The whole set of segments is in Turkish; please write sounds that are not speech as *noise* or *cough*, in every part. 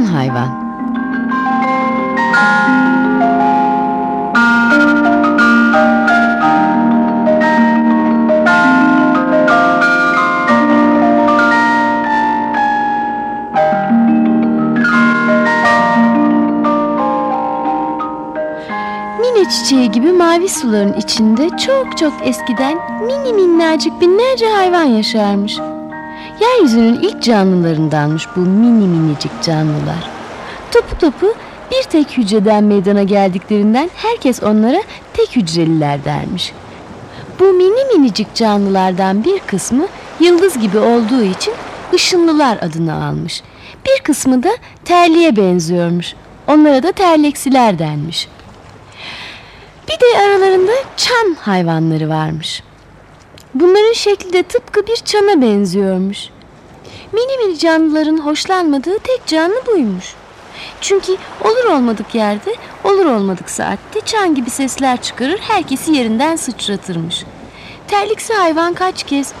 Çan hayvan. Mine çiçeği gibi mavi suların içinde çok çok eskiden mini minnacık binlerce hayvan yaşarmış. Yeryüzünün ilk canlılarındanmış bu mini minicik canlılar. Topu topu bir tek hücreden meydana geldiklerinden herkes onlara tek hücreliler dermiş. Bu mini minicik canlılardan bir kısmı yıldız gibi olduğu için ışınlılar adını almış. Bir kısmı da terliğe benziyormuş. Onlara da terleksiler denmiş. Bir de aralarında çan hayvanları varmış. Bunların şekli de tıpkı bir çana benziyormuş. Mini mini canlıların hoşlanmadığı tek canlı buymuş. Çünkü olur olmadık yerde, olur olmadık saatte çan gibi sesler çıkarır, herkesi yerinden sıçratırmış. Terliksi hayvan kaç kez,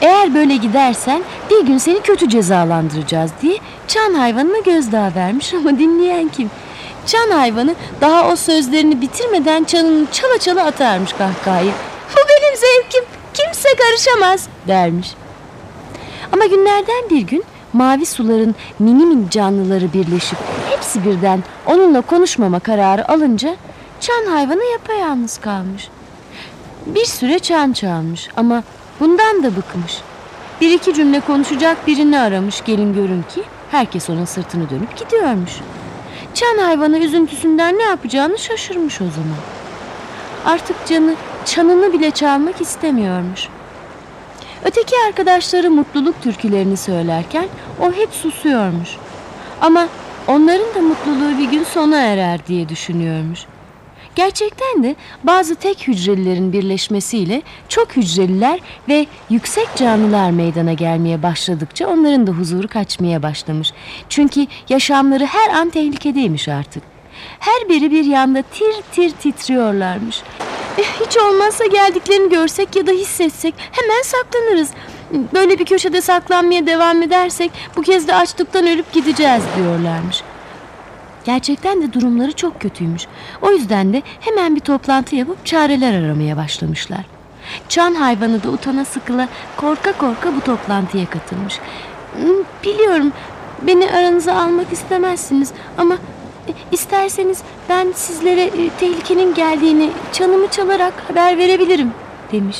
eğer böyle gidersen bir gün seni kötü cezalandıracağız diye çan hayvanına gözdağı vermiş *laughs* ama dinleyen kim? Çan hayvanı daha o sözlerini bitirmeden çanını çala çala atarmış kahkahayı. Karışamaz dermiş. Ama günlerden bir gün mavi suların mini mini canlıları birleşip hepsi birden onunla konuşmama kararı alınca çan hayvanı yapayalnız kalmış. Bir süre çan çalmış ama bundan da bıkmış. Bir iki cümle konuşacak birini aramış gelin görün ki herkes ona sırtını dönüp gidiyormuş. Çan hayvanı üzüntüsünden ne yapacağını şaşırmış o zaman. Artık canı çanını bile çalmak istemiyormuş. Öteki arkadaşları mutluluk türkülerini söylerken o hep susuyormuş. Ama onların da mutluluğu bir gün sona erer diye düşünüyormuş. Gerçekten de bazı tek hücrelilerin birleşmesiyle çok hücreliler ve yüksek canlılar meydana gelmeye başladıkça onların da huzuru kaçmaya başlamış. Çünkü yaşamları her an tehlikedeymiş artık. Her biri bir yanda tir tir titriyorlarmış. Eh, Hiç olmazsa geldiklerini görsek ya da hissetsek hemen saklanırız. Böyle bir köşede saklanmaya devam edersek bu kez de açlıktan ölüp gideceğiz diyorlarmış. Gerçekten de durumları çok kötüymüş. O yüzden de hemen bir toplantı yapıp çareler aramaya başlamışlar. Çan hayvanı da utana sıkıla korka korka bu toplantıya katılmış. Hmm, Biliyorum beni aranıza almak istemezsiniz ama isterseniz ben sizlere e, tehlikenin geldiğini çanımı çalarak haber verebilirim demiş.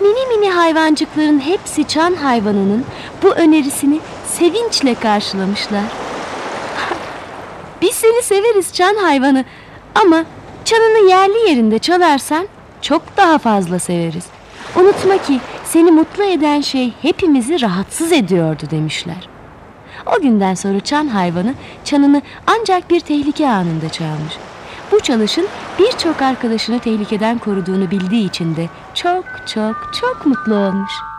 Mini mini hayvancıkların hepsi çan hayvanının bu önerisini sevinçle karşılamışlar. *laughs* Biz seni severiz çan hayvanı ama çanını yerli yerinde çalarsan çok daha fazla severiz. Unutma ki seni mutlu eden şey hepimizi rahatsız ediyordu demişler. O günden sonra çan hayvanı çanını ancak bir tehlike anında çalmış. Bu çalışın birçok arkadaşını tehlikeden koruduğunu bildiği için de çok çok çok mutlu olmuş.